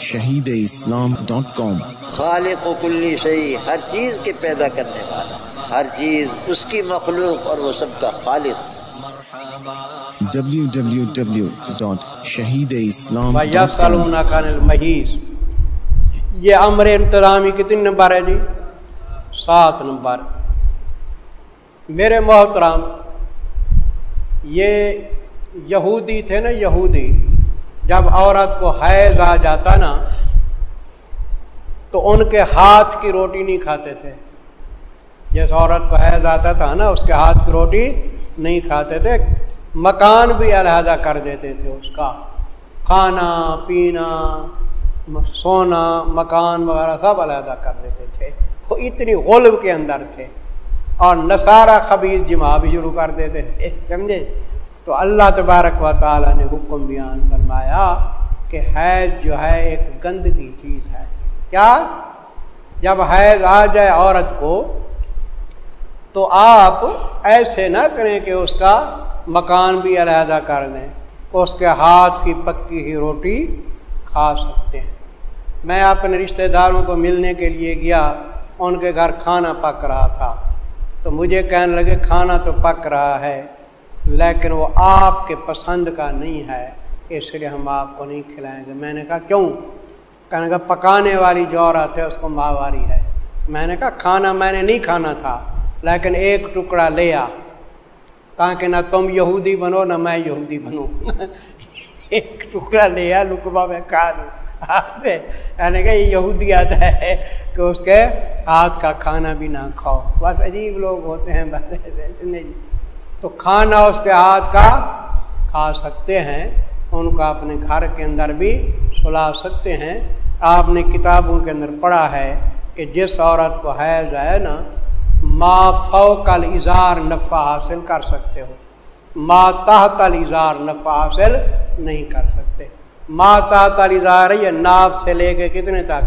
شہید اسلام ڈاٹ کام۔ خالق و کلی شہی ہر چیز کے پیدا کرنے والا ہر چیز اس کی مخلوق اور وہ سب کا خالق۔ www.shahideislam.com المحیز یہ امر انتظامی کتنی نمبر ہے جی؟ سات نمبر۔ میرے محترام یہ یہودی تھے نا یہودی۔ جب عورت کو حیض آ جاتا نا، تو ان کے ہاتھ کی روٹی نہیں کھاتے تھے۔ جس عورت کو حیض آتا تھا نا، اس کے ہاتھ کی روٹی نہیں کھاتے تھے۔ مکان بھی علیحدہ کر دیتے تھے اس کا۔ کھانا، پینا، سونا، مکان وغیرہ سب علیحدہ کر دیتے تھے۔ وہ اتنی غلب کے اندر تھے۔ اور نصارہ خبیر جمع بھی شروع کر دیتے تھے، سمجھے؟ تو اللہ تبارک و تعالیٰ نے حکم بیان فرمایا کہ حیض جو ہے ایک گندگی چیز ہے۔ کیا؟ جب حیض آ جائے عورت کو تو آپ ایسے نہ کریں کہ اس کا مکان بھی علیحدہ کر دیں، اس کے ہاتھ کی پکی ہی روٹی کھا سکتے ہیں۔ میں اپنے رشتہ داروں کو ملنے کے لیے گیا، ان کے گھر کھانا پک رہا تھا۔ تو مجھے کہنے لگے، کھانا تو پک رہا ہے۔ لیکن وہ آپ کے پسند کا نہیں ہے، اس لیے ہم آپ کو نہیں کھلائیں گے۔ میں نے کہا، کیوں؟ کہنے کا پکانے والی جو عورت ہے، اس کو ماہواری ہے۔ میں نے کہا، کھانا میں نے نہیں کھانا تھا، لیکن ایک ٹکڑا لیا تاکہ نہ تم یہودی بنو، نہ میں یہودی بنوں ایک ٹکڑا لیا لکبا میں کھا لوں۔ آپ سے یعنی کہ یہ یہودیات ہے کہ اس کے ہاتھ کا کھانا بھی نہ کھاؤ۔ بس عجیب لوگ ہوتے ہیں۔ بس نہیں تو کھانا اس کے ہاتھ کا کھا سکتے ہیں، ان کو اپنے گھر کے اندر بھی سلا سکتے ہیں۔ آپ نے کتابوں کے اندر پڑھا ہے کہ جس عورت کو حیض ہے نا، ما فوق اظہار نفع حاصل کر سکتے ہو۔ ما تحت اظہار نفع حاصل نہیں کر سکتے۔ ما تحت اظہار یہ ناف سے لے کے کتنے تک؟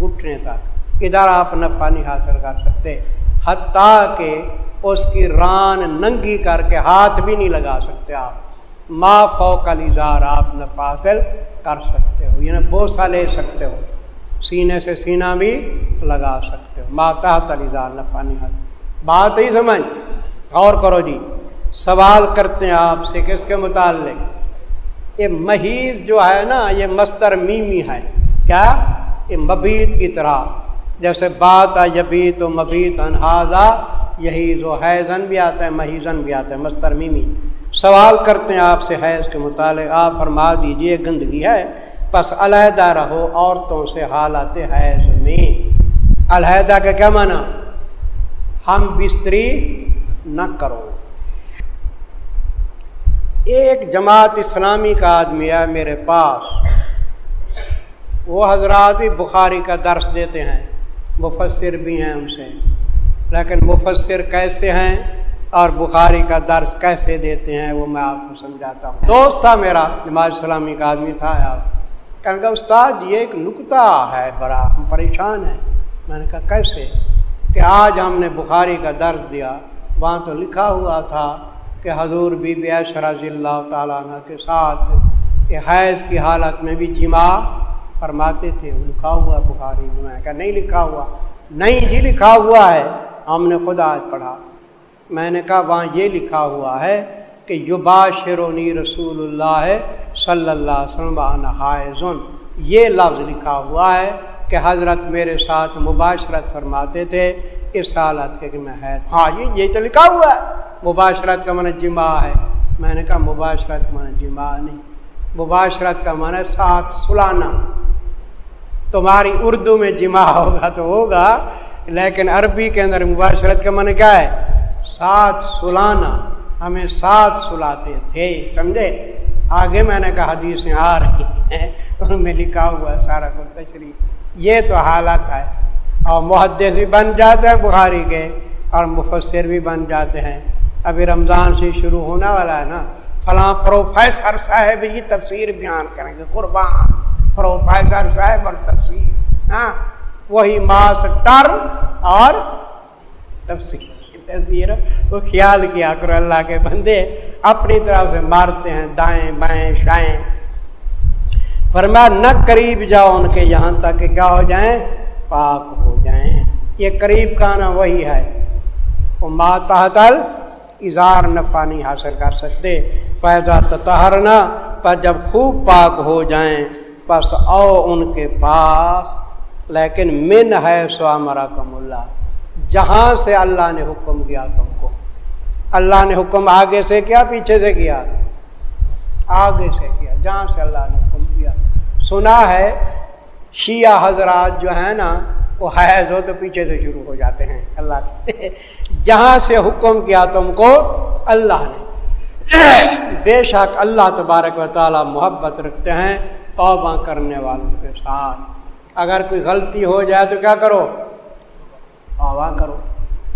گھٹنے تک۔ ادھر آپ نفع نہیں حاصل کر سکتے۔ حتیٰ کہ اس کی ران ننگی کر کے ہاتھ بھی نہیں لگا سکتے آپ۔ ما فوق اظہار آپ نفع حاصل کر سکتے ہو یعنی بوسا لے سکتے ہو۔ سینے سے سینہ بھی لگا سکتے ہو۔ ماتا تلیزار نفع نہیں بات ہی سمجھ۔ اور کرو جی سوال کرتے ہیں آپ سے کس کے متعلق؟ یہ محیض جو ہے نا، یہ مستر میمی ہے۔ کیا؟ یہ مبیت کی طرح۔ جیسے بات آ یبیت و مبیت انحاظہ یہی جو حیضن بھی آتا ہے محیزن بھی آتا ہے، مستر میمی، سوال کرتے ہیں آپ سے حیض کے متعلق۔ آپ فرما دیجیے، گندگی ہے۔ پس علیحدہ رہو، عورتوں سے حالات حیض میں۔ علیحدہ کا کیا مانا ہم بستری نہ کرو۔ ایک جماعت اسلامی کا آدمی ہے میرے پاس۔ وہ حضرات بھی بخاری کا درس دیتے ہیں، مفسر بھی ہیں ان سے۔ لیکن مفسر کیسے ہیں اور بخاری کا درس کیسے دیتے ہیں وہ میں آپ کو سمجھاتا ہوں۔ دوست تھا میرا، نماز اسلامی کا آدمی تھا آپ کہنے کا استاد، یہ ایک نکتہ ہے، بڑا ہم پریشان ہیں۔ میں نے کہا، کیسے؟ کہ آج ہم نے بخاری کا درس دیا، وہاں تو لکھا ہوا تھا کہ حضور بی بی رضی اللہ تعالیٰ عنہ کے ساتھ کہ حیض کی حالت میں بھی جمع فرماتے تھے۔ لکھا ہوا بخاری میں نے کہا، نہیں لکھا ہوا۔ نہیں جی لکھا ہوا ہے۔ ہم نے خود آج پڑھا۔ میں نے کہا، وہاں یہ لکھا ہوا ہے کہ یوبا شرونی رسول اللہ صلی اللہ وسلم یہ لفظ لکھا ہوا ہے کہ حضرت میرے ساتھ مباشرت فرماتے تھے۔ اس حالت کے کہ میں ہے ہاں جی یہ تو لکھا ہوا ہے۔ مباشرت کا من جمع ہے۔ میں نے کہا، مباشرت کا من جمع نہیں۔ مباشرت کا من ہے ساتھ سلانا۔ تمہاری اردو میں جمع ہوگا تو ہوگا۔ لیکن عربی کے اندر مباشرت کا من کیا ہے؟ ساتھ سلانا۔ ہمیں ساتھ سلاتے تھے، سمجھے؟ آگے میں نے کہا حدیثیں آ رہی ہیں ان میں لکھا ہوا ہے سارا کچھ تشریح۔ یہ تو حالت ہے۔ اور محدث بھی بن جاتے ہیں بخاری کے، اور مفسر بھی بن جاتے ہیں۔ ابھی رمضان سے شروع ہونے والا ہے نا۔ فلاں پروفیسر صاحب یہ تفسیر بیان کریں گے۔ قربان۔ پروفیسر صاحب اور تفسیر۔ ہاں۔ وہی ماسٹر اور تفسیر تصویر خیال کیا کرو اللہ کے بندے، اپنی طرف سے مارتے ہیں، دائیں بائیں، شائیں۔ فرمایا، نہ قریب جاؤ ان کے یہاں تک کہ کیا ہو جائیں؟ پاک ہو جائیں۔ یہ قریب کا نا وہی ہے۔ وہ ماتحتل اظہار نفع نہیں حاصل کر سکتے۔ پیدا تہرنا پر جب خوب پاک ہو جائیں، پس او ان کے پاس۔ لیکن من ہے سو مرا اللہ جہاں سے اللہ نے حکم کیا تم کو۔ اللہ نے حکم آگے سے کیا، پیچھے سے کیا؟ آگے سے کیا، جہاں سے اللہ نے حکم کیا سنا ہے، شیعہ حضرات جو ہے نا، وہ حیض ہو تو پیچھے سے شروع ہو جاتے ہیں۔ اللہ جہاں سے حکم کیا تم کو، اللہ نے۔ بے شک اللہ تبارک و تعالیٰ محبت رکھتے ہیں، توبہ کرنے والوں کے ساتھ۔ اگر کوئی غلطی ہو جائے تو کیا کرو؟ توبہ کرو۔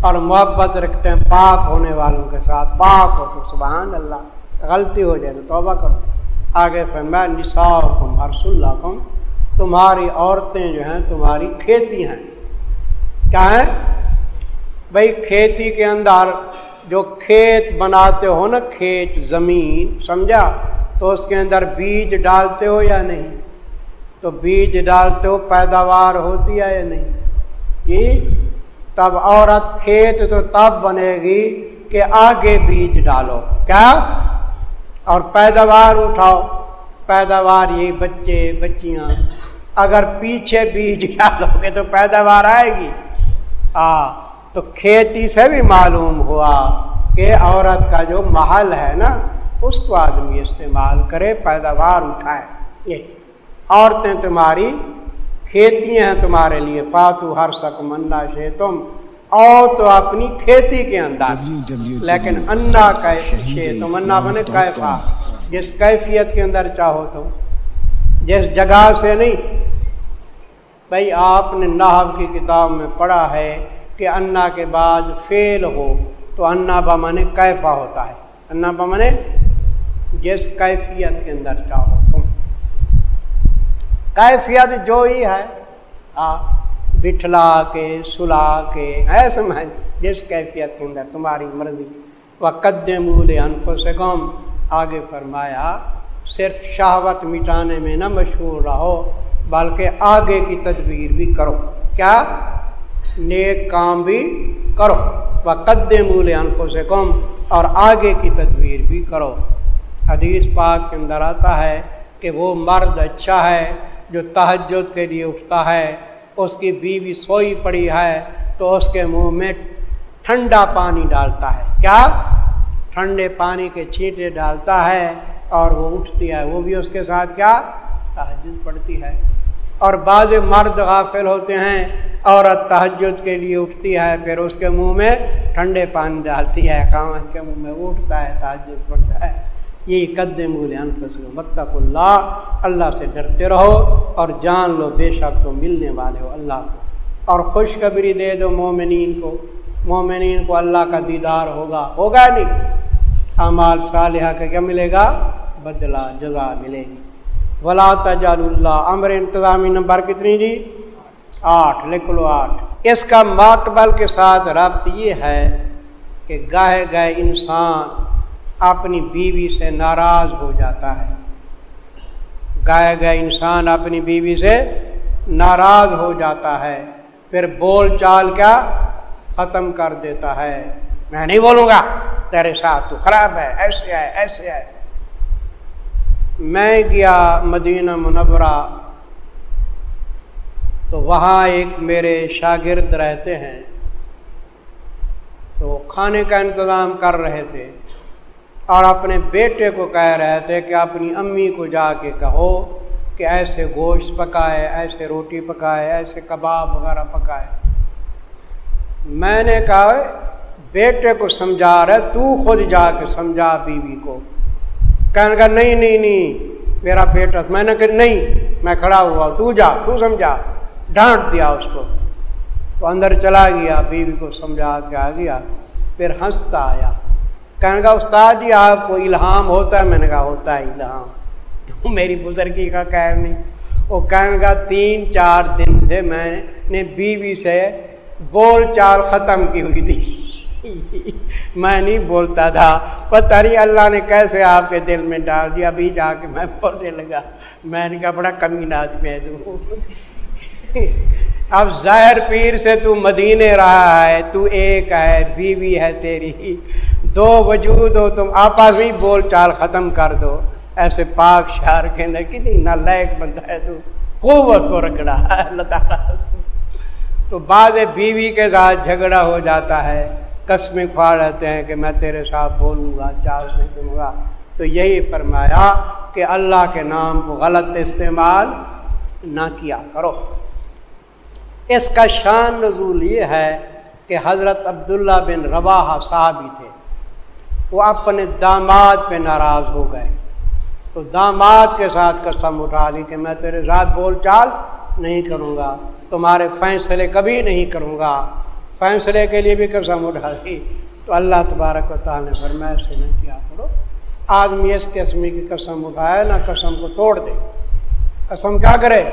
اور محبت رکھتے ہیں، پاک ہونے والوں کے ساتھ۔ پاک ہو تو سبحان اللہ۔ غلطی ہو جائے تو توبہ کرو۔ آگے پھر میں کم اللہ کم تمہاری عورتیں جو ہیں، تمہاری کھیتی ہیں۔ کیا ہے بھائی، کھیتی کے اندر جو کھیت بناتے ہو نا، کھیت زمین، سمجھا؟ تو اس کے اندر بیج ڈالتے ہو یا نہیں؟ تو بیج ڈالتے ہو پیداوار ہوتی ہے یا نہیں؟ جی؟ تب عورت کھیت تو تب بنے گی کہ آگے بیج ڈالو۔ کیا؟ اور پیداوار اٹھاؤ۔ پیداوار یہ بچے، بچیاں۔ اگر پیچھے بیج ڈالو گے تو پیداوار آئے گی۔ آ تو کھیتی سے بھی معلوم ہوا کہ عورت کا جو محل ہے نا، اس کو آدمی استعمال کرے، پیداوار اٹھائے۔ یہ عورتیں تمہاری کھیتی ہیں تمہارے لیے۔ پاتو ہر سک منا شے تم او تو اپنی کھیتی کے اندر۔ لیکن انا شے تم انا بنے کیفا۔ جس کیفیت کے اندر چاہو تم جس جگہ سے نہیں۔ بھائی آپ نے ناحب کی کتاب میں پڑھا ہے کہ انا کے بعد فیل ہو تو انا بمانے کیفا ہوتا ہے۔ انا بمانے جس کیفیت کے اندر چاہو کیفیت جو ہی ہے بٹھلا کے، سلا کے، ایسے میں جس کیفیت کے اندر تمہاری مرضی۔ وہ قدم انفو سے آگے فرمایا، صرف شہوت مٹانے میں نہ مشہور رہو، بلکہ آگے کی تدبیر بھی کرو۔ کیا؟ نیک کام بھی کرو۔ وہ قدم انفو سے اور آگے کی تدبیر بھی کرو۔ حدیث پاک کے اندر آتا ہے کہ وہ مرد اچھا ہے جو تہجد کے لیے اٹھتا ہے، اس کی بیوی سوئی پڑی ہے تو اس کے منہ میں ٹھنڈا پانی ڈالتا ہے۔ کیا؟ ٹھنڈے پانی کے چھینٹے ڈالتا ہے اور وہ اٹھتی ہے۔ وہ بھی اس کے ساتھ کیا؟ تہجد پڑتی ہے۔ اور بعض مرد غافل ہوتے ہیں، عورت تہجد کے لیے اٹھتی ہے، پھر اس کے منہ میں ٹھنڈے پانی ڈالتی ہے۔ کامت کے منہ میں اٹھتا ہے، تہجد پڑتا ہے۔ یہی قدم متق اللہ اللہ سے ڈرتے رہو اور جان لو بے شک تو ملنے والے ہو اللہ کو۔ اور خوشخبری دے دو مومنین کو۔ مومنین کو اللہ کا دیدار ہوگا ہوگا نہیں۔ اعمال صالحہ کا کیا ملے گا؟ بدلہ، جزا ملے گی۔ ولا تجال اللہ امر انتظامی نمبر کتنی جی؟ آٹھ، لکھ لو آٹھ۔ اس کا ماقبل کے ساتھ ربط یہ ہے کہ گاہے گائے انسان اپنی بیوی سے ناراض ہو جاتا ہے۔ گائے گئے انسان اپنی بیوی سے ناراض ہو جاتا ہے۔ پھر بول چال کیا؟ ختم کر دیتا ہے۔ میں نہیں بولوں گا، تیرے ساتھ تو خراب ہے، ایسے ہے ایسے ہے۔ میں گیا مدینہ منورہ، تو وہاں ایک میرے شاگرد رہتے ہیں۔ تو کھانے کا انتظام کر رہے تھے۔ اور اپنے بیٹے کو کہہ رہے تھے کہ اپنی امی کو جا کے کہو کہ ایسے گوشت پکائے، ایسے روٹی پکائے، ایسے کباب وغیرہ پکائے۔ میں نے کہا، بیٹے کو سمجھا رہے، تو خود جا کے سمجھا بیوی کو۔ کہنے کا نہیں نہیں نہیں، میرا بیٹا۔ میں نے کہا، نہیں، میں کھڑا ہوا تو جا، تو سمجھا۔ ڈانٹ دیا اس کو۔ تو اندر چلا گیا، بیوی کو سمجھا کے آ گیا، پھر ہنستا آیا۔ کہنے کا استاد جی آپ کو الہام ہوتا ہے؟ میں نے کہا، ہوتا ہے الہام۔ تو میری بزرگی کا کہہ نہیں؟ وہ کہنے کا تین چار دن سے میں نے بیوی سے بول چال ختم کی ہوئی تھی۔ میں نہیں بولتا تھا۔ پتہ نہیں اللہ نے کیسے آپ کے دل میں ڈال دیا ابھی جا کے میں بولنے لگا۔ میں نے کہا، بڑا کمی آدمی ہے تو۔ اب ظاہر پیر سے تو مدینے رہا ہے، تو ایک ہے، بیوی ہے تیری۔ دو وجود ہو، تم آپس میں بول چال ختم کر دو۔ ایسے پاک شہر کے اندر کتنی نالائق بندہ ہے تو قوت کو رگڑا ہے اللہ تعالیٰ۔ تو بعض بیوی کے ساتھ جھگڑا ہو جاتا ہے۔ قسمیں کھوا رہتے ہیں کہ میں تیرے ساتھ بولوں گا چار نہیں دوں گا۔ تو یہی فرمایا کہ اللہ کے نام کو غلط استعمال نہ کیا کرو۔ اس کا شان نزول یہ ہے کہ حضرت عبداللہ بن روا صاحب ہی تھے۔ وہ اپنے داماد پہ ناراض ہو گئے۔ تو داماد کے ساتھ قسم اٹھا لی کہ میں تیرے ساتھ بول چال نہیں کروں گا، تمہارے فیصلے کبھی نہیں کروں گا۔ فیصلے کے لیے بھی قسم اٹھا دی تو اللہ تبارک و تعالیٰ نے فرمایا، ایسے نہ کیا کرو۔ آدمی اس قسم کی قسم اٹھائے، نہ قسم کو توڑ دے۔ قسم کیا کرے؟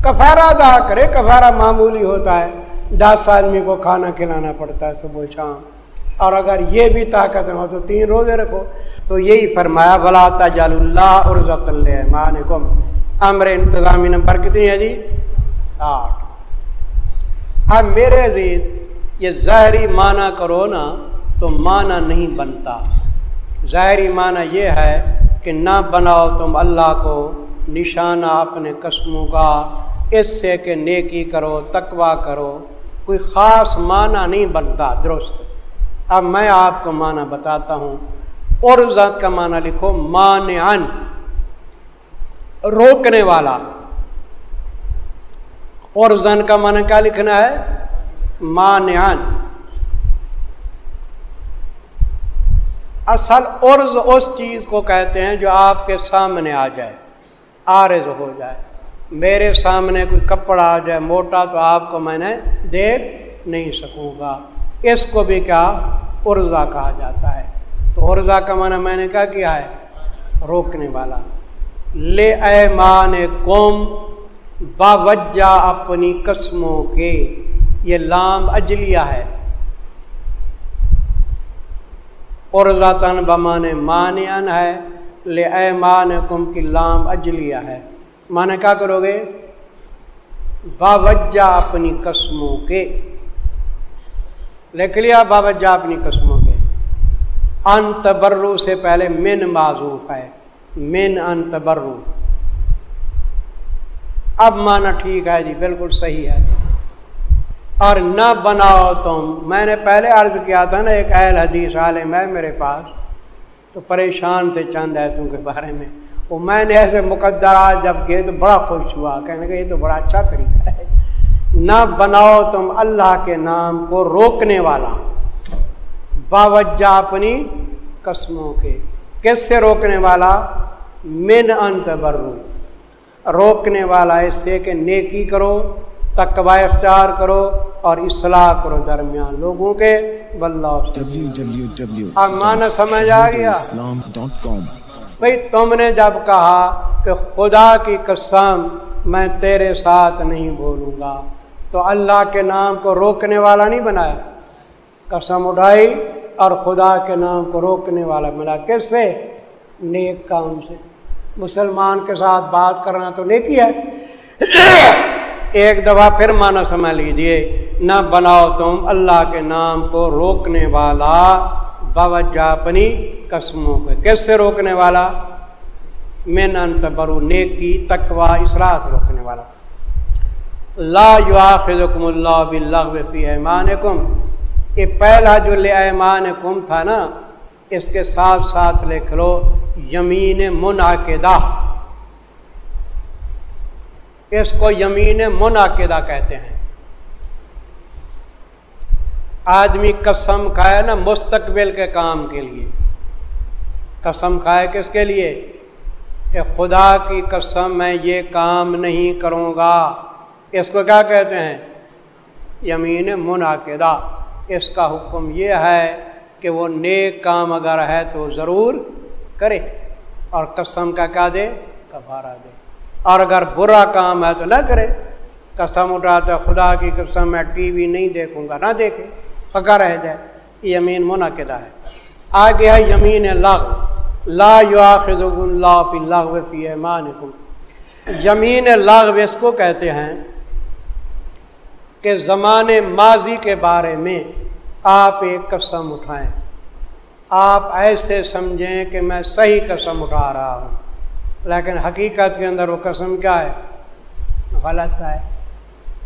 کفارہ ادا کرے۔ کفارہ معمولی ہوتا ہے۔ دس آدمی کو کھانا کھلانا پڑتا ہے صبح شام۔ اور اگر یہ بھی طاقت ہو تو تین روزے رکھو۔ تو یہی فرمایا بلا تجال اللہ اور ذکل مان کم امر انتظامی نمبر کتنی ہے جی؟ آٹھ۔ اب میرے عزیز، یہ ظاہری معنی کرو نا تو معنی نہیں بنتا۔ ظاہری معنی یہ ہے کہ نہ بناؤ تم اللہ کو نشانہ اپنے قسموں کا۔ اس سے کہ نیکی کرو تقوا کرو۔ کوئی خاص معنی نہیں بنتا، درست۔ اب میں آپ کو معنی بتاتا ہوں اور ذات کا معنی لکھو مان روکنے والا۔ اور زن کا معنی کیا لکھنا ہے؟ مان اصل عرض اس چیز کو کہتے ہیں جو آپ کے سامنے آ جائے آرز ہو جائے۔ میرے سامنے کوئی کپڑا آ جائے، موٹا تو آپ کو میں نے دیکھ نہیں سکوں گا۔ اس کو بھی کیا ارزا کہا جاتا ہے۔ تو ارزا کا معنی میں نے کیا کیا ہے؟ روکنے والا۔ لے اے مان قوم، باوجہ اپنی قسموں کے۔ یہ لام اجلیہ ہے۔ ارزا تن بمان مان ہے۔ لے اے مان کم کی لام اجلیہ ہے۔ مانے کیا کرو گے؟ باوجہ اپنی قسموں کے۔ لکھ لیا باوجہ اپنی قسموں کے۔ انت برو سے پہلے من معذوف ہے۔ من انت اب مانا ٹھیک ہے جی بالکل صحیح ہے۔ اور نہ بناؤ تم۔ میں نے پہلے عرض کیا تھا نا، ایک اہل حدیث عالم ہے میرے پاس۔ تو پریشان تھے چند ایتوں کے بارے میں۔ وہ میں نے ایسے مقدرات جب کیے تو بڑا خوش ہوا۔ کہنے کہ یہ تو بڑا اچھا طریقہ ہے۔ نہ بناؤ تم اللہ کے نام کو روکنے والا۔ باوجہ اپنی قسموں کے۔ کس سے روکنے والا؟ من انت برو۔ روکنے والا اس سے کہ نیکی کرو تقوا اختیار کرو اور اصلاح کرو درمیان لوگوں کے۔ اب مانا سمجھ آ گیا۔ بھائی تم نے جب کہا کہ خدا کی قسم میں تیرے ساتھ نہیں بولوں گا۔ تو اللہ کے نام کو روکنے والا نہیں بنایا۔ قسم اٹھائی اور خدا کے نام کو روکنے والا بنا کس سے؟ نیک کام سے۔ مسلمان کے ساتھ بات کرنا تو نیکی ہے۔ ایک دفعہ پھر مانا سمجھ لیجیے نہ بناؤ تم اللہ کے نام کو روکنے والا۔ باوجہ اپنی قسموں پہ کیسے سے روکنے والا؟ مین انت برو نیکی تکوا اسرا سے روکنے والا۔ لا یواخذکم اللہ باللغو فی ایمانکم۔ یہ پہلا جو لے ایمانکم تھا نا، اس کے ساتھ ساتھ لکھ لو یمین منعقدہ۔ اس کو یمین منعقدہ کہتے ہیں۔ آدمی قسم کھائے نا مستقبل کے کام کے لیے۔ قسم کھائے کس کے لیے؟ کہ خدا کی قسم میں یہ کام نہیں کروں گا۔ اس کو کیا کہتے ہیں؟ یمین منعقدہ۔ اس کا حکم یہ ہے کہ وہ نیک کام اگر ہے تو ضرور کرے اور قسم کا کیا دے؟ کبھارا دے۔ اور اگر برا کام ہے تو نہ کرے۔ قسم اٹھاتا خدا کی قسم میں ٹی وی نہیں دیکھوں گا، نہ دیکھے۔ پکا رہ جائے یمین منعقدہ ہے۔ آگے ہے یمین لغ لا اللہ فی لغو فی ایمانکم۔ یمین لغو اس کو کہتے ہیں کہ زمان ماضی کے بارے میں آپ ایک قسم اٹھائیں۔ آپ ایسے سمجھیں کہ میں صحیح قسم اٹھا رہا ہوں، لیکن حقیقت کے اندر وہ قسم کیا ہے؟ غلط ہے۔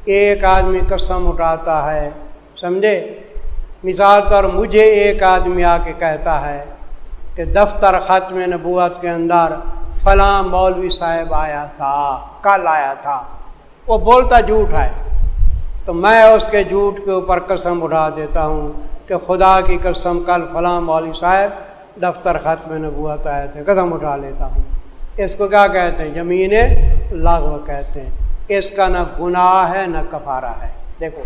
ایک آدمی قسم اٹھاتا ہے، سمجھے؟ مثال طور مجھے ایک آدمی آ کے کہتا ہے کہ دفتر ختم نبوت کے اندر فلاں مولوی صاحب آیا تھا، کل آیا تھا۔ وہ بولتا جھوٹ ہے۔ تو میں اس کے جھوٹ کے اوپر قسم اٹھا دیتا ہوں کہ خدا کی قسم کل فلاں مولوی صاحب دفتر ختم نبوت آئے تھے قدم اٹھا لیتا ہوں۔ اس کو کیا کہتے ہیں؟ زمین لاغو کہتے ہیں۔ اس کا نہ گناہ ہے، نہ کفارہ ہے۔ دیکھو،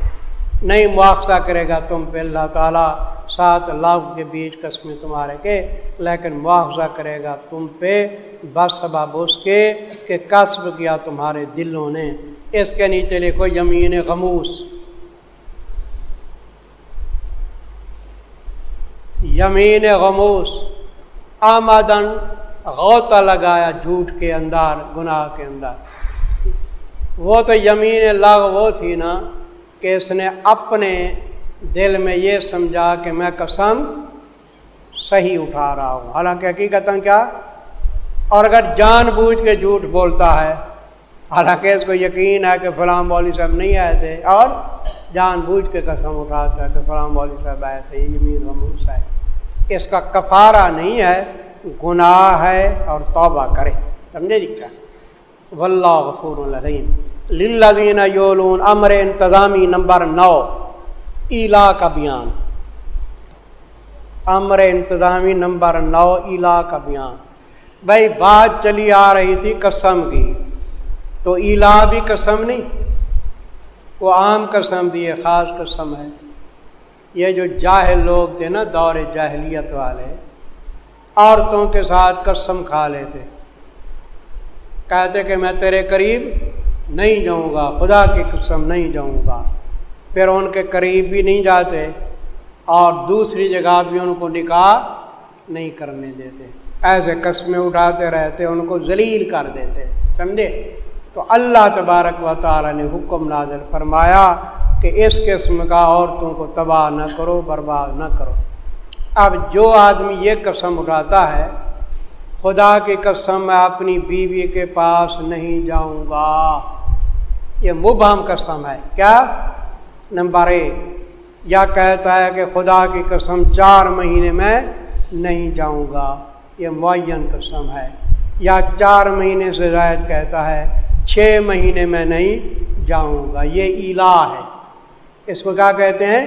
نہیں مواخذہ کرے گا تم پہ اللہ تعالیٰ۔ سات لاکھ کے بیچ قسمیں تمہارے کے، لیکن مواخذہ کرے گا تم پہ بس سبب اس کے کہ قصب کیا تمہارے دلوں نے۔ اس کے نیچے لکھو یمین غموس۔ یمین غموس۔ آمدن غوطہ لگایا جھوٹ کے اندر گناہ کے اندر وہ تو یمین لاغ وہ تھی نا کہ اس نے اپنے دل میں یہ سمجھا کہ میں قسم صحیح اٹھا رہا ہوں۔ حالانکہ حقیقت کیا؟ اور اگر جان بوجھ کے جھوٹ بولتا ہے، حالانکہ اس کو یقین ہے کہ فلاں مولوی صاحب نہیں آئے تھے، اور جان بوجھ کے قسم اٹھاتا ہے کہ فلاں مولوی صاحب آئے تھے، یہ ہے۔ اس کا کفارہ نہیں ہے، گناہ ہے اور توبہ کرے۔ سمجھے جی واللہ غفور الرحیم۔ للذین یولون امر انتظامی نمبر نو۔ ایلا کا بیان۔ امر انتظامی نمبر نو، ایلا کا بیان۔ بھائی، بات چلی آ رہی تھی قسم کی۔ تو ایلا بھی قسم نہیں، وہ عام قسم بھی ہے، خاص قسم ہے۔ یہ جو جاہل لوگ تھے نا، دور جاہلیت والے، عورتوں کے ساتھ قسم کھا لیتے۔ کہتے کہ میں تیرے قریب نہیں جاؤں گا، خدا کی قسم نہیں جاؤں گا۔ پھر ان کے قریب بھی نہیں جاتے اور دوسری جگہ بھی ان کو نکاح نہیں کرنے دیتے۔ ایسے قسمیں اٹھاتے رہتے، ان کو ذلیل کر دیتے، سمجھے؟ تو اللہ تبارک و تعالی نے حکم نازل فرمایا کہ اس قسم کا عورتوں کو تباہ نہ کرو، برباد نہ کرو۔ اب جو آدمی یہ قسم اٹھاتا ہے، خدا کی قسم میں اپنی بیوی کے پاس نہیں جاؤں گا۔ یہ مبہم قسم ہے۔ کیا؟ نمبر ایک یا کہتا ہے کہ خدا کی قسم چار مہینے میں نہیں جاؤں گا، یہ معین قسم ہے۔ یا چار مہینے سے زائد کہتا ہے، چھ مہینے میں نہیں جاؤں گا۔ یہ ایلا ہے۔ اس کو کیا کہتے ہیں؟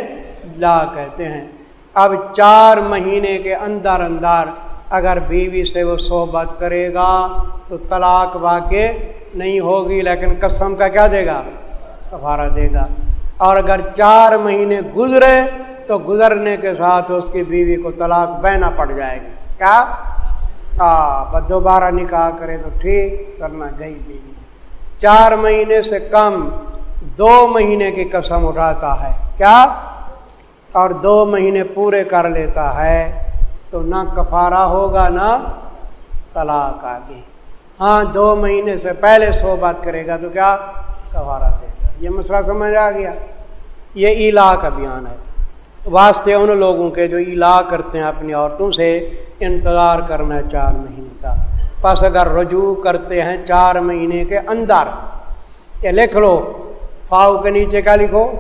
لا کہتے ہیں۔ اب چار مہینے کے اندر اندر اگر بیوی سے وہ صحبت کرے گا تو طلاق واقع نہیں ہوگی، لیکن قسم کا کیا دے گا؟ کفارہ دے گا۔ اور اگر چار مہینے گزرے تو گزرنے کے ساتھ اس کی بیوی کو طلاق بہنا پڑ جائے گی۔ کیا؟ ہاں دوبارہ نکاح کرے تو ٹھیک کرنا گئی بیوی۔ چار مہینے سے کم دو مہینے کی قسم اٹھاتا ہے۔ کیا؟ اور دو مہینے پورے کر لیتا ہے تو نہ کفارہ ہوگا نہ طلاق آگے۔ ہاں دو مہینے سے پہلے سو بات کرے گا تو کیا؟ کفارہ دے یہ مسئلہ سمجھ آ گیا۔ یہ ایلا کا بیان ہے۔ واسطے ان لوگوں کے جو ایلا کرتے ہیں اپنی عورتوں سے انتظار کرنا ہے چار مہینے کا۔ پس اگر رجوع کرتے ہیں چار مہینے کے اندر، یہ لکھ لو۔ فاؤ کے نیچے کیا لکھو۔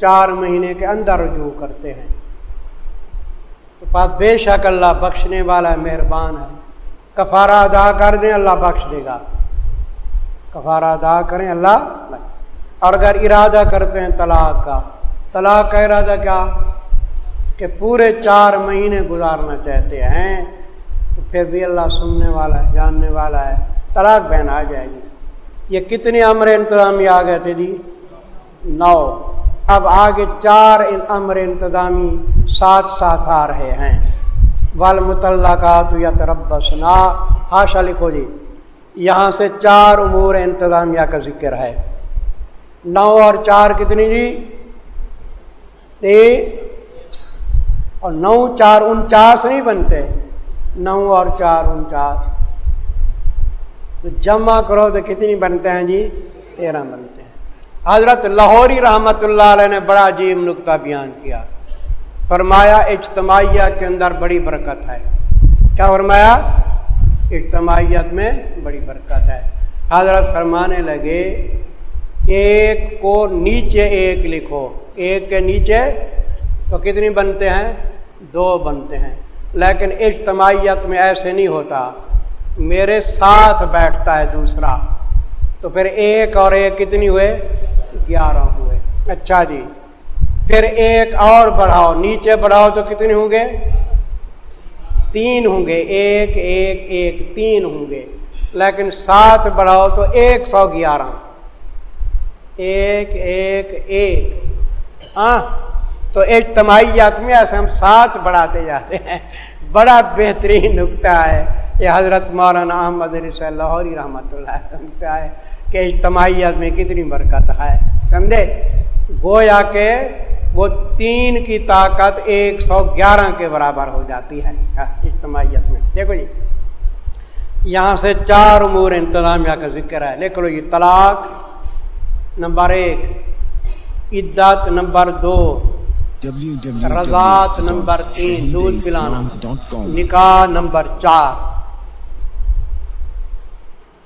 چار مہینے کے اندر رجوع کرتے ہیں۔ تو پاس بے شک اللہ بخشنے والا مہربان ہے۔ کفارہ ادا کر دیں، اللہ بخش دے گا۔ کفارہ ادا کریں، اللہ اور اگر ارادہ کرتے ہیں طلاق کا طلاق کا ارادہ کیا؟ کہ پورے چار مہینے گزارنا چاہتے ہیں، تو پھر بھی اللہ سننے والا ہے، جاننے والا ہے، طلاق بہن آ جائے گی۔ یہ کتنے امر انتظامی آ گئے تھے جی؟ نو۔ اب آگے چار امر انتظامی ساتھ ساتھ آ رہے ہیں۔ وال متعلقات یا تربسنا ہاشا لکھو جی یہاں سے چار امور انتظامیہ کا ذکر ہے۔ نو اور چار کتنی جی؟ اور نو چار انچاس نہیں بنتے۔ نو اور چار انچاس۔ تو جمع کرو تو کتنی بنتے ہیں جی؟ تیرہ بنتے ہیں۔ حضرت لاہوری رحمت اللہ علیہ نے بڑا عجیب نقطہ بیان کیا۔ فرمایا اجتماعیہ کے اندر بڑی برکت ہے۔ کیا فرمایا؟ اجتماعیت میں بڑی برکت ہے۔ حضرت فرمانے لگے ایک کو نیچے ایک لکھو۔ ایک کے نیچے تو کتنی بنتے ہیں؟ دو بنتے ہیں۔ لیکن اجتماعیت میں ایسے نہیں ہوتا۔ میرے ساتھ بیٹھتا ہے دوسرا۔ تو پھر ایک اور ایک کتنی ہوئے؟ گیارہ ہوئے۔ اچھا جی۔ پھر ایک اور بڑھاؤ۔ نیچے بڑھاؤ تو کتنے ہوں گے؟ تین ہوں گے۔ ایک ایک ایک، تین ہوں گے۔ لیکن سات بڑھاؤ تو ایک سو گیارہ۔ ایک ایک ایک۔ ہاں تو اجتماعیات میں ایسے ہم سات بڑھاتے جاتے ہیں۔ بڑا بہترین نقطہ ہے یہ حضرت مولانا احمد علی لاہوری رحمۃ اللہ نقطہ ہے کہ اجتماعیت میں کتنی برکت ہے۔ سمجھے؟ گویا کہ وہ تین کی طاقت ایک سو گیارہ کے برابر ہو جاتی ہے اجتماعیت میں۔ دیکھو جی یہاں سے چار امور انتظامیہ کا ذکر ہے۔ لکھ لو یہ طلاق نمبر ایک عدت نمبر دو رضات نمبر تین دودھ پلانا۔ نکاح نمبر چار۔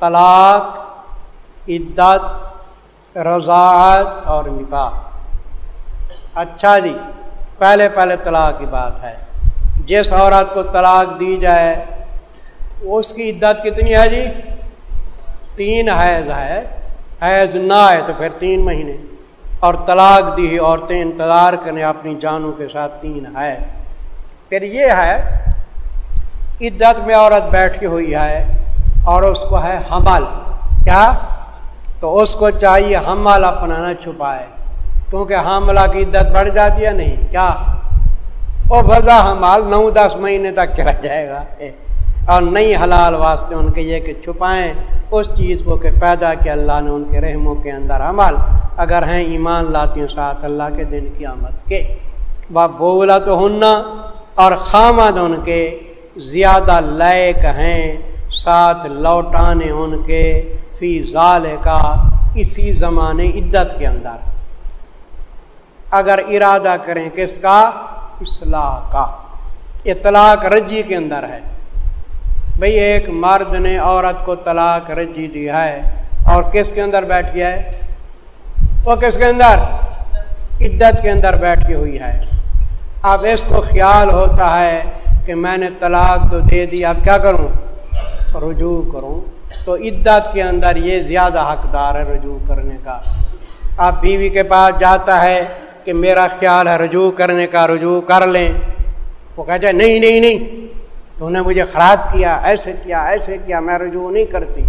طلاق عدت رضاعت اور نکاح۔ اچھا جی پہلے پہلے طلاق کی بات ہے۔ جس عورت کو طلاق دی جائے اس کی عدت کتنی ہے جی؟ تین حیض ہے۔ حیض نہ ہے تو پھر تین مہینے۔ اور طلاق دی عورتیں انتظار کریں اپنی جانوں کے ساتھ تین ہے۔ پھر یہ ہے، عدت میں عورت بیٹھی ہوئی ہے اور اس کو ہے حمل۔ کیا؟ تو اس کو چاہیے حمل اپنا نہ چھپائے۔ کیونکہ حاملہ کی عدت بڑھ جاتی ہے نہیں۔ کیا؟ وہ بزا حمال نو دس مہینے تک چلا جائے گا۔ اور نئی حلال واسطے ان کے یہ کہ چھپائیں اس چیز کو کہ پیدا کیا اللہ نے ان کے رحموں کے اندر عمل۔ اگر ہیں ایمان لاتی ہوں ساتھ اللہ کے دن کی آمد کے۔ باپ بولا تو ہننا اور خامد ان کے۔ زیادہ لائق ہیں ساتھ لوٹانے ان کے۔ فی ظال کا اسی زمانے عدت کے اندر۔ اگر ارادہ کریں کس کا؟ اصلاح کا۔ اطلاق رجی کے اندر ہے۔ بھئی ایک مرد نے عورت کو طلاق رجی دیا ہے۔ اور کس کے اندر بیٹھ گیا ہے؟ وہ کس کے اندر؟ عدت کے اندر بیٹھی ہوئی ہے۔ اب اس کو خیال ہوتا ہے کہ میں نے طلاق تو دے دی، اب کیا کروں؟ رجوع کروں۔ تو عدت کے اندر یہ زیادہ حقدار ہے رجوع کرنے کا۔ اب بیوی کے پاس جاتا ہے کہ میرا خیال ہے رجوع کرنے کا، رجوع کر لیں۔ وہ کہتے ہیں نہیں نہیں نہیں۔ تو نے مجھے خراب کیا، ایسے کیا ایسے کیا، میں رجوع نہیں کرتی۔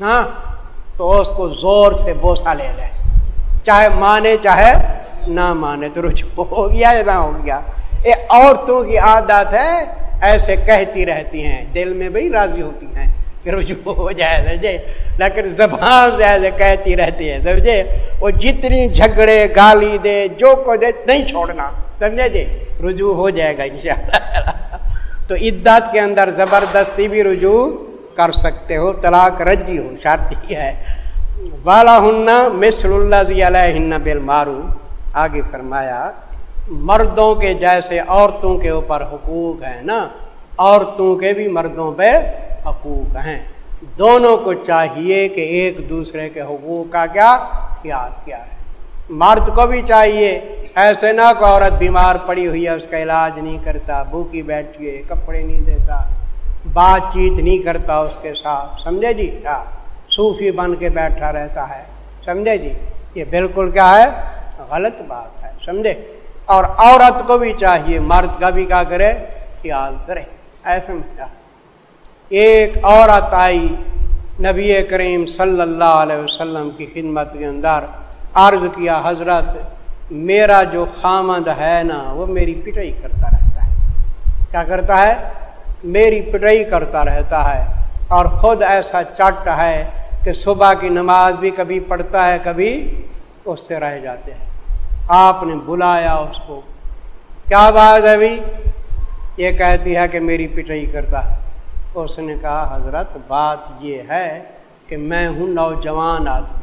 ہاں تو اس کو زور سے بوسا لے لے۔ چاہے مانے، چاہے نہ مانے، تو رجوع ہو گیا یا نہ ہو گیا۔ یہ عورتوں کی عادت ہے ایسے کہتی رہتی ہیں۔ دل میں بھائی راضی ہوتی ہیں کہ رجوع ہو جائے، سمجھے؟ لیکن زبان سے ایسے کہتی رہتی ہے سمجھے؟ وہ جتنی جھگڑے، گالی دے، جو کو دے، نہیں چھوڑنا، سمجھے جی؟ رجوع ہو جائے گا انشاءاللہ۔ تو عدت کے اندر زبردستی بھی رجوع کر سکتے ہو، طلاق رجی ہو شادی ہے۔ والا ہننا مصر اللہ ضی علیہ بل مارو آگے فرمایا، مردوں کے جیسے عورتوں کے اوپر حقوق ہیں نا، عورتوں کے بھی مردوں پہ حقوق ہیں۔ دونوں کو چاہیے کہ ایک دوسرے کے حقوق کا کیا؟ خیال کیا ہے۔ مرد کو بھی چاہیے۔ ایسے نہ کو عورت بیمار پڑی ہوئی ہے، اس کا علاج نہیں کرتا، بھوکی بیٹھیے، کپڑے نہیں دیتا، بات چیت نہیں کرتا اس کے ساتھ۔ سمجھے جی؟ کیا صوفی بن کے بیٹھا رہتا ہے۔ سمجھے جی؟ یہ بالکل کیا ہے؟ غلط بات ہے، سمجھے؟ اور عورت کو بھی چاہیے، مرد کا بھی کیا کرے؟ خیال کرے۔ ایسے میں ایک عورت آئی نبی کریم صلی اللہ علیہ وسلم کی خدمت کے اندر۔ عرض کیا، حضرت، میرا جو خامد ہے نا، وہ میری پٹائی کرتا رہتا ہے۔ کیا کرتا ہے؟ میری پٹائی کرتا رہتا ہے۔ اور خود ایسا چٹ ہے کہ صبح کی نماز بھی کبھی پڑھتا ہے، کبھی اس سے رہ جاتے ہیں۔ آپ نے بلایا اس کو۔ کیا بات ہے ابھی یہ کہتی ہے کہ میری پٹائی کرتا ہے۔ اس نے کہا، حضرت، بات یہ ہے کہ میں ہوں نوجوان آدمی۔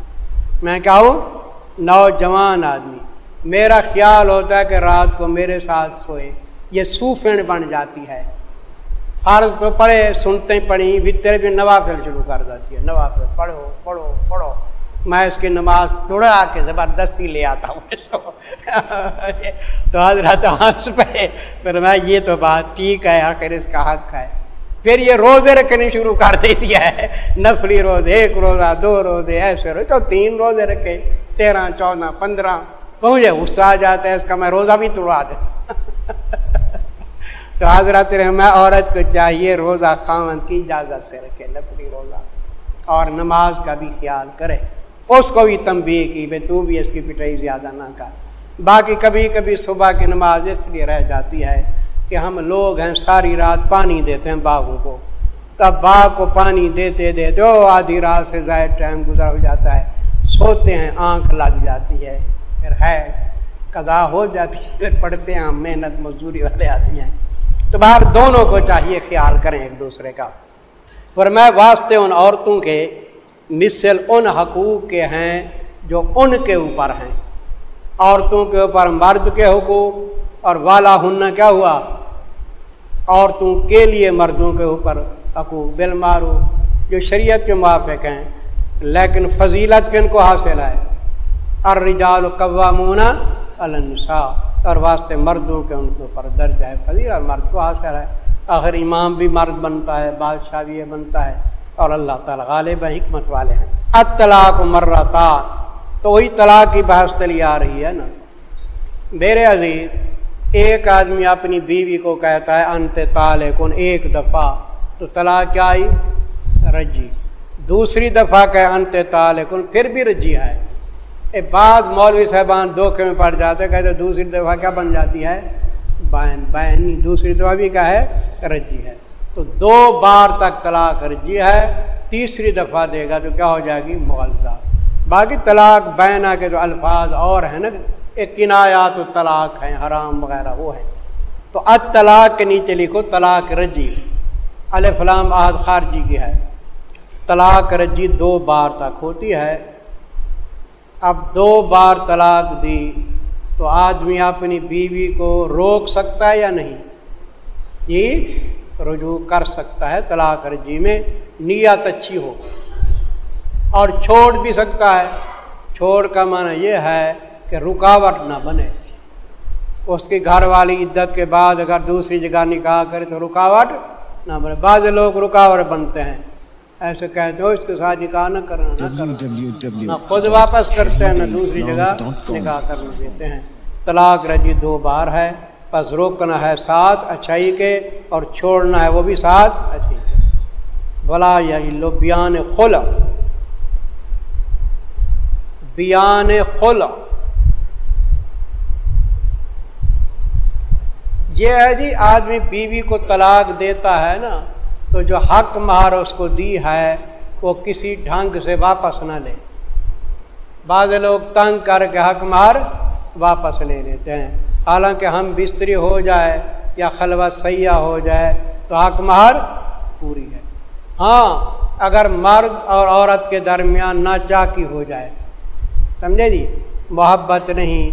میں کیا ہوں؟ نوجوان آدمی۔ میرا خیال ہوتا ہے کہ رات کو میرے ساتھ سوئے۔ یہ سوفن بن جاتی ہے۔ فرض تو پڑھے سنتے پڑھی بھی بھی نوافل شروع کر دیتی ہے۔ نوافل، پڑھو پڑھو پڑھو۔ میں اس کی نماز توڑا کے زبردستی لے آتا ہوں۔ تو حضرت ہنس پہ پھر میں، یہ تو بات ٹھیک ہے، آخر اس کا حق ہے۔ پھر یہ روزے رکھنے شروع کر دیتی ہے۔ نفلی روزے، ایک روزہ، دو روزے، ایسے روزے۔ تو تین روزے رکھے، تیرہ، چودہ، پندرہ۔ پہنچے غصہ آ جاتا ہے، اس کا میں روزہ بھی توڑا دیتا تو حضرت میں عورت کو چاہیے روزہ خامن کی اجازت سے رکھے، نفلی روزہ۔ اور نماز کا بھی خیال کرے۔ اس کو بھی تنبیہ کی بھائی تو بھی اس کی پٹائی زیادہ نہ کر۔ باقی کبھی کبھی صبح کی نماز اس لیے رہ جاتی ہے کہ ہم لوگ ہیں، ساری رات پانی دیتے ہیں باغوں کو۔ تب باغ کو پانی دیتے دیتے او آدھی رات سے زائد ٹائم گزر ہو جاتا ہے۔ سوتے ہیں، آنکھ لگ جاتی ہے، پھر ہے، قضا ہو جاتی ہے، پھر پڑھتے ہیں، ہم محنت مزدوری والے آتی ہیں۔ تو باہر دونوں کو چاہیے خیال کریں ایک دوسرے کا۔ پر میں واسطے ان عورتوں کے مثل ان حقوق کے ہیں جو ان کے اوپر ہیں۔ عورتوں کے اوپر مرد کے حقوق اور والا ہن کیا ہوا؟ عورتوں کے لیے مردوں کے اوپر حقوق بل مارو، جو شریعت کے موافق ہیں، لیکن فضیلت کن کو حاصل ہے؟ اور رجال قوامون النساء اور واسطے مردوں کے ان کے اوپر درج ہے، فضیلت مرد کو حاصل ہے۔ آخر امام بھی مرد بنتا ہے، بادشاہ بھی بنتا ہے، اور اللہ تعالیٰ غالب حکمت والے ہیں۔ اطلاق مرتا تو وہی طلاق کی بحث تلی آ رہی ہے نا۔ میرے عزیز ایک آدمی اپنی بیوی کو کہتا ہے، انت تال کن ایک دفعہ۔ تو طلاق کیا آئی؟ رجی۔ دوسری دفعہ کہ انت تال کن پھر بھی رجی ہے۔ بعض مولوی صاحبان دھوکے میں پڑ جاتے کہتے دوسری دفعہ کیا بن جاتی ہے؟ بائن بائنی دوسری دفعہ بھی کیا ہے؟ رجی ہے۔ تو دو بار تک طلاق رجی ہے، تیسری دفعہ دے گا تو کیا ہو جائے گی؟ معالضہ باقی طلاق بینا کے جو الفاظ اور ہیں نا ایک کنایات و طلاق ہیں، حرام وغیرہ وہ ہیں۔ تو اد طلاق کے نیچے لکھو، طلاق رجی۔ الفلام عہد خارجی کی ہے۔ طلاق رجی دو بار تک ہوتی ہے۔ اب دو بار طلاق دی تو آدمی اپنی بیوی کو روک سکتا ہے یا نہیں؟ یہ رجوع کر سکتا ہے طلاق رجی میں، نیت اچھی ہو۔ اور چھوڑ بھی سکتا ہے۔ چھوڑ کا معنی یہ ہے کہ رکاوٹ نہ بنے۔ اس کی گھر والی عدت کے بعد اگر دوسری جگہ نکاح کرے تو رکاوٹ نہ بنے۔ بعض لوگ رکاوٹ بنتے ہیں۔ ایسے کہتے ہو اس کے ساتھ نکاح نہ کرنا، نہ خود واپس کرتے ہیں، نہ دوسری جگہ نکاح کرنے دیتے ہیں۔ طلاق رجی دو بار ہے، بس روکنا ہے ساتھ، اچھائی کے اور چھوڑنا ہے وہ بھی ساتھ، اچھائی کے۔ بلا یا لو بیان خلا۔ بیان خلا۔ یہ ہے جی آدمی بیوی کو طلاق دیتا ہے نا، تو جو حق مہار اس کو دی ہے، وہ کسی ڈھنگ سے واپس نہ لے۔ بعض لوگ تنگ کر کے حق مہار واپس لے لیتے ہیں۔ حالانکہ ہم بستری ہو جائے یا خلوہ سیاح ہو جائے، تو حق مہر پوری ہے۔ ہاں اگر مرد اور عورت کے درمیان نہ چاکی ہو جائے، سمجھے جی؟ محبت نہیں،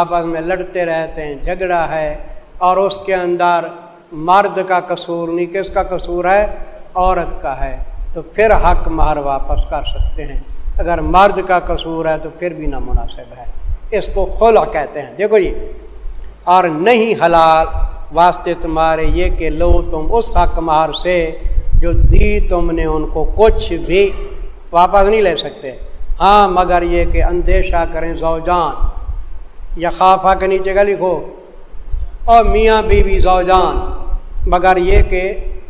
آپس میں لڑتے رہتے ہیں، جھگڑا ہے اور اس کے اندر مرد کا قصور نہیں، کس کا قصور ہے؟ عورت کا ہے۔ تو پھر حق مہر واپس کر سکتے ہیں۔ اگر مرد کا قصور ہے تو پھر بھی نہ مناسب ہے۔ اس کو خلا کہتے ہیں۔ دیکھو جی اور نہیں حلال واسطے تمہارے یہ کہ لو تم اس حق مار سے جو دی تم نے ان کو کچھ بھی واپس نہیں لے سکتے۔ ہاں مگر یہ کہ اندیشہ کریں زوجان۔ یا خافا کے نیچے کا لکھو۔ اور میاں بیوی زوجان، مگر یہ کہ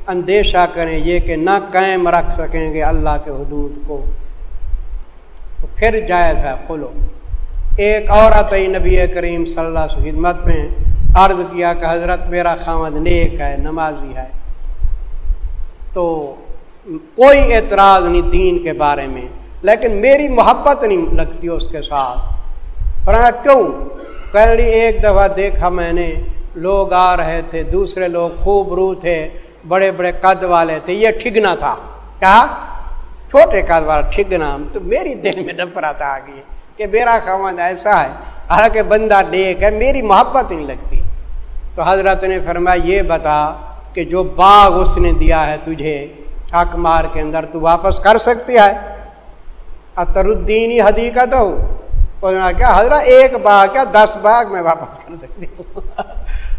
اندیشہ کریں، یہ کہ نہ قائم رکھ سکیں گے اللہ کے حدود کو۔ تو پھر جائز ہے کھولو ایک عورت نبی کریم صلی اللہ سے خدمت میں، عرض کیا کہ حضرت میرا خامد نیک ہے، نمازی ہے۔ تو کوئی اعتراض نہیں دین کے بارے میں، لیکن میری محبت نہیں لگتی اس کے ساتھ۔ فرمایا، کیوں؟ کہہ رہی ایک دفعہ دیکھا میں نے، لوگ آ رہے تھے، دوسرے لوگ خوب رو تھے، بڑے بڑے قد والے تھے، یہ ٹھگنا تھا۔ کیا؟ چھوٹے قد والا ٹھگنا۔ تو میری دل میں نفرت آ گئی کہ میرا خامد ایسا ہے، حالانکہ بندہ ڈیک ہے، میری محبت نہیں لگتی۔ تو حضرت نے فرمایا، یہ بتا کہ جو باغ اس نے دیا ہے تجھے حق مار کے اندر تو واپس کر سکتی ہے۔ اطر الدین حدیقت ہو کیا حضرت، ایک باغ کیا دس باغ میں واپس کر سکتی ہوں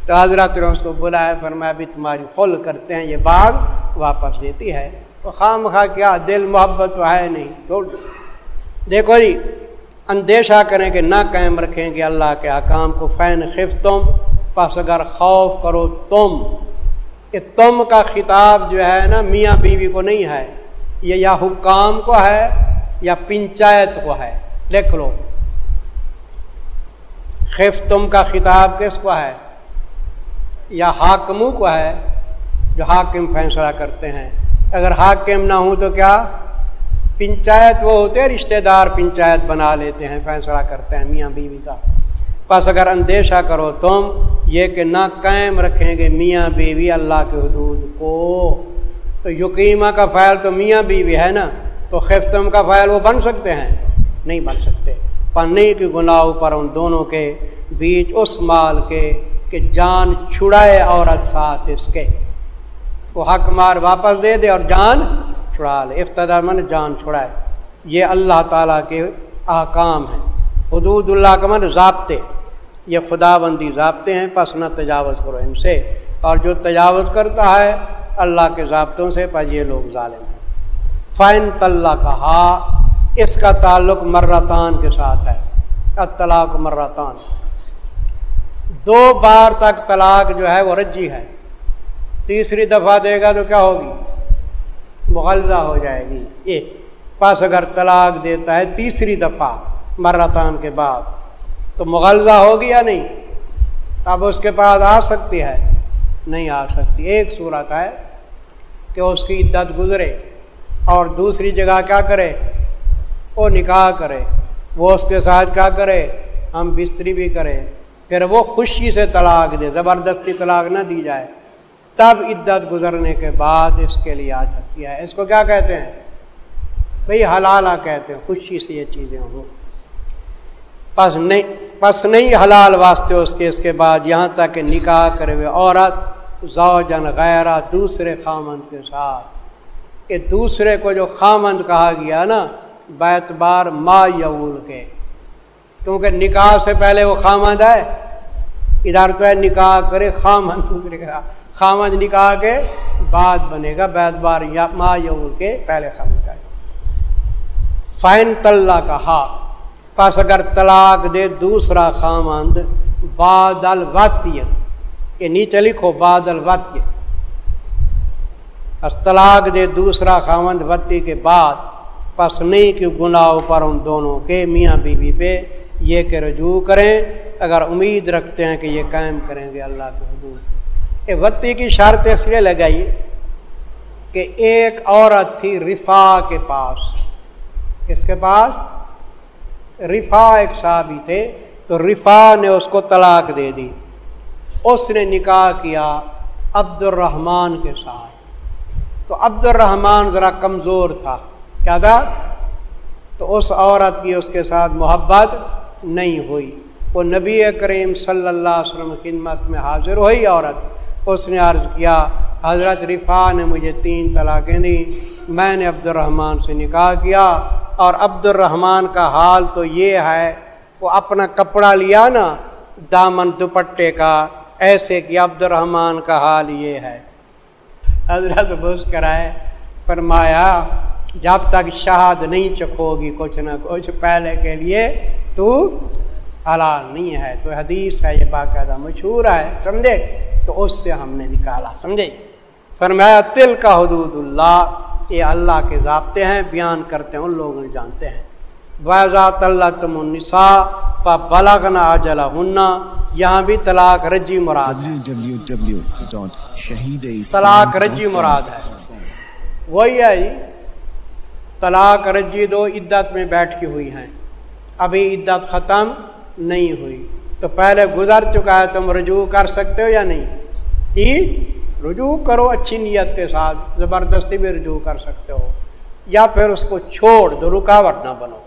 تو حضرت نے اس کو بلایا، فرمایا بھی تمہاری خل کرتے ہیں، یہ باغ واپس دیتی ہے۔ تو خام خواہ کیا، دل محبت تو ہے نہیں دیکھو جی اندیشہ کریں کہ نہ قائم رکھیں گے اللہ کے حکام کو فین خف تم، پس اگر خوف کرو تم۔ کہ تم کا خطاب جو ہے نا، میاں بیوی کو نہیں ہے، یہ یا حکام کو ہے یا پنچایت کو ہے۔ لکھ لو۔ خف تم کا خطاب کس کو ہے؟ یا حاکموں کو ہے جو حاکم فیصلہ کرتے ہیں؟ اگر حاکم نہ ہوں تو کیا؟ پنچایت وہ ہوتے ہیں رشتے دار پنچایت بنا لیتے ہیں، فیصلہ کرتے ہیں میاں بیوی کا۔ بس اگر اندیشہ کرو تم یہ کہ نہ قائم رکھیں گے میاں بیوی اللہ کے حدود کو۔ تو یقیمہ کا فائل تو میاں بیوی ہے نا؟ تو خفتم کا فائل وہ بن سکتے ہیں؟ نہیں بن سکتے۔ پنی کی گناہ پر ان دونوں کے بیچ اس مال کے کہ جان چھڑائے عورت ساتھ اس کے۔ وہ حق مار واپس دے دے اور جان چھڑا لے۔ افتدا من جان چھڑائے۔ یہ اللہ تعالیٰ کے احکام ہیں۔ حدود اللہ کا من ضابطے۔ یہ خدا بندی ضابطے ہیں۔ پس نہ تجاوز کرو ان سے۔ اور جو تجاوز کرتا ہے، اللہ کے ضابطوں سے پس یہ لوگ ظالم ہیں۔ فائن طلّہ کہا اس کا تعلق مرتان کے ساتھ ہے اطلاق مرتان۔ دو بار تک طلاق جو ہے وہ رجی ہے۔ تیسری دفعہ دے گا تو کیا ہوگی؟ مغلزہ ہو جائے گی۔ یہ پس اگر طلاق دیتا ہے تیسری دفعہ مرتان کے بعد، تو مغلزہ ہوگی یا نہیں؟ اب اس کے بعد آ سکتی ہے۔ نہیں آ سکتی۔ ایک صورت ہے کہ اس کی عدت گزرے اور دوسری جگہ کیا کرے؟ وہ نکاح کرے، وہ اس کے ساتھ کیا کرے؟ ہم بستری بھی کریں۔ پھر وہ خوشی سے طلاق دے، زبردستی طلاق نہ دی جائے۔ تب عدت گزرنے کے بعد اس کے لیے آ سکتی ہے۔ اس کو کیا کہتے ہیں؟ بھئی حلالہ کہتے ہیں، خوشی سے یہ چیزیں ہوں۔ پس نہیں پس نہیں حلال واسطے اس کے اس کے بعد یہاں تک کہ نکاح کرے ہوئے عورت زوجن غیرہ دوسرے خامند کے ساتھ۔ کہ دوسرے کو جو خامند کہا گیا نا بیتبار ما یول کے۔ کیونکہ نکاح سے پہلے وہ خامد ہے۔ ادھر تو ہے نکاح کرے، خامد دوسرے کا خامد نکاح کے بعد بنے گا، بیت بار یا ما یول کے پہلے خامد ہے۔ فائن طلّہ کا ہا پس اگر طلاق دے دوسرا خامند بادل واطیہ یہ نیچے لکھو، بادل واطیہ بس طلاق دے دوسرا خامند وتی کے بعد۔ پس نہیں کہ گناہ پر ان دونوں کے میاں بیوی بی پہ یہ کہ رجوع کریں۔ اگر امید رکھتے ہیں کہ یہ قائم کریں گے اللہ کے حدود یہ وتی کی شرط اس لیے لگائی کہ ایک عورت تھی رفا کے پاس۔ کس کے پاس؟ رفا ایک صحابی تھے، تو رفا نے اس کو طلاق دے دی۔ اس نے نکاح کیا عبد الرحمان کے ساتھ۔ تو عبد الرحمان ذرا کمزور تھا۔ کیا تھا؟ تو اس عورت کی اس کے ساتھ محبت نہیں ہوئی۔ وہ نبی کریم صلی اللہ علیہ وسلم خدمت میں حاضر ہوئی عورت۔ اس نے عرض کیا، حضرت رفا نے مجھے تین طلاقیں دی میں نے عبد الرحمن سے نکاح کیا اور عبد الرحمن کا حال تو یہ ہے، وہ اپنا کپڑا لیا نا، دامن دوپٹے کا، ایسے کہ عبد الرحمن کا حال یہ ہے۔ حضرت بس کرائے فرمایا جب تک شہاد نہیں چکھو گی کچھ نہ کچھ پہلے کے لیے تو حلال نہیں ہے۔ تو حدیث ہے یہ باقاعدہ مشہور ہے سمجھے؟ تو اس سے ہم نے نکالا سمجھے؟ فرمایا تل کا حدود اللہ یہ اللہ کے ضابطے ہیں بیان کرتے ہیں ان لوگوں جانتے ہیں۔ بعضات اللہ تم النسا بلاغنا اجلا ہننا یہاں بھی طلاق رجی مراد طلاق رجی مراد ہے۔ وہی ہے جی طلاق رجی دو عدت میں بیٹھ کی ہوئی ہیں۔ ابھی عدت ختم نہیں ہوئی۔ تو پہلے گزر چکا ہے، تم رجوع کر سکتے ہو یا نہیں؟ کہ رجوع کرو اچھی نیت کے ساتھ، زبردستی بھی رجوع کر سکتے ہو۔ یا پھر اس کو چھوڑ دو، رکاوٹ نہ بنو۔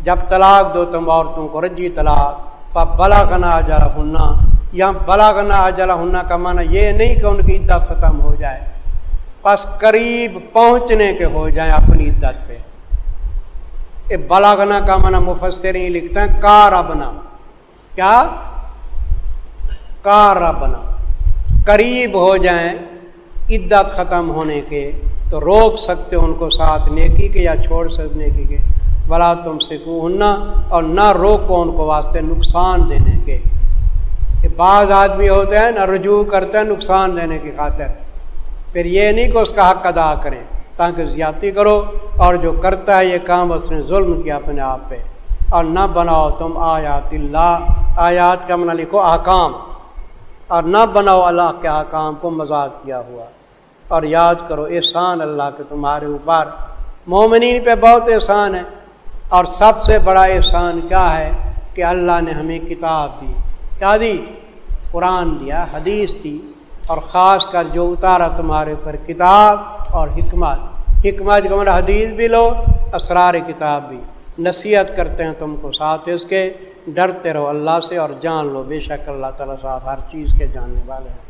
جب طلاق دو، تم عورتوں کو رجی طلاق۔ بلا گنا جرا ہننا یا بلا گنا جلا ہننا کا معنی یہ نہیں کہ ان کی عدت ختم ہو جائے۔ بس قریب پہنچنے کے ہو جائیں اپنی عدت پہ۔ بلاغنا کا منع مفسرین لکھتے ہیں کار ابنا کیا؟ کار ابنا قریب ہو جائیں عدت ختم ہونے کے، تو روک سکتے ان کو ساتھ نیکی کے یا چھوڑ سکتے نیکی کے۔ بلا تم سکو ہننا اور نہ روکو ان کو واسطے نقصان دینے کے۔ بعض آدمی ہوتے ہیں، نہ رجوع کرتے ہیں نقصان دینے کی خاطر۔ پھر یہ نہیں کہ اس کا حق ادا کریں، تاکہ زیادتی کرو اور جو کرتا ہے یہ کام اس نے ظلم کیا اپنے آپ پہ۔ اور نہ بناؤ تم آیات اللہ۔ آیات کا منع لکھو احکام اور نہ بناؤ اللہ کے احکام کو مذاق کیا ہوا۔ اور یاد کرو، احسان اللہ کے تمہارے اوپر۔ مومنین پہ بہت احسان ہے۔ اور سب سے بڑا احسان کیا ہے کہ اللہ نے ہمیں کتاب دی۔ کیا دی؟ قرآن دیا، حدیث دی۔ اور خاص کر جو اتارا تمہارے پر کتاب اور حکمت۔ حکمت کا مطلب حدیث بھی لو، اسرار کتاب بھی۔ نصیحت کرتے ہیں تم کو ساتھ اس کے۔ ڈرتے رہو اللہ سے اور جان لو، بے شک اللہ تعالیٰ ساتھ ہر چیز کے جاننے والے ہیں۔